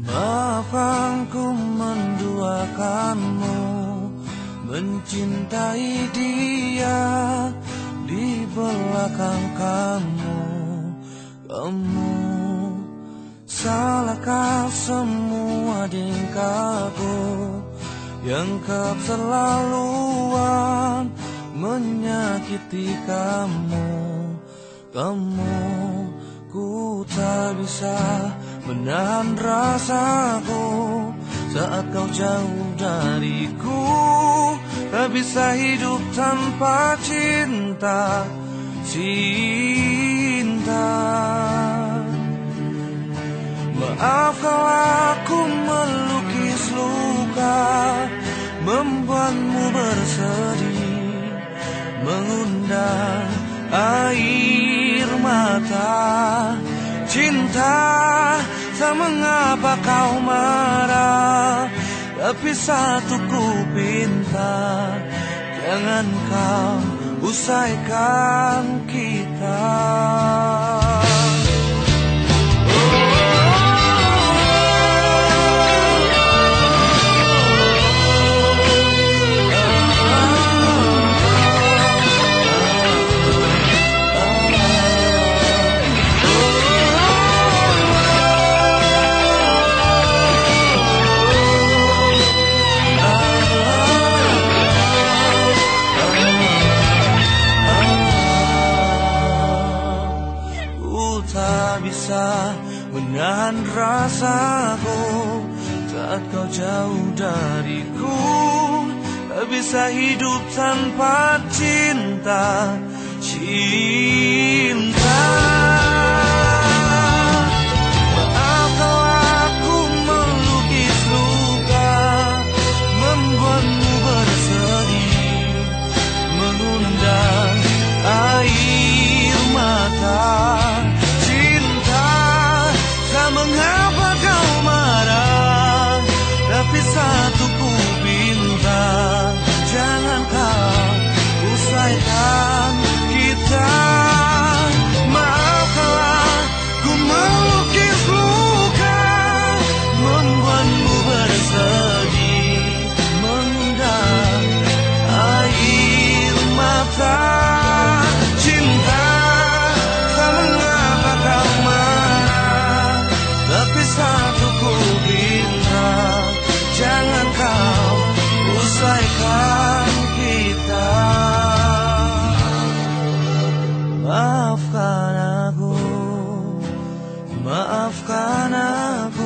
Maafkan ku menduakanmu Mencintai dia Di belakang kamu. Kamu Salahkah semua tingkahku Yang keterlaluan Menyakiti kamu. Kamu Ku tak bisa menahan rasaku saat kau jauh dariku. Tak bisa hidup tanpa cinta Cinta. Maaf kalau aku melukis luka Membuatmu bersedih Mengundang air mata. Cinta tak mengapa kau marah Tapi satu ku pinta. Jangan kau usaikan kita tak bisa menahan rasaku. Saat kau jauh dariku Tak bisa hidup tanpa cinta. Cinta Maafkan aku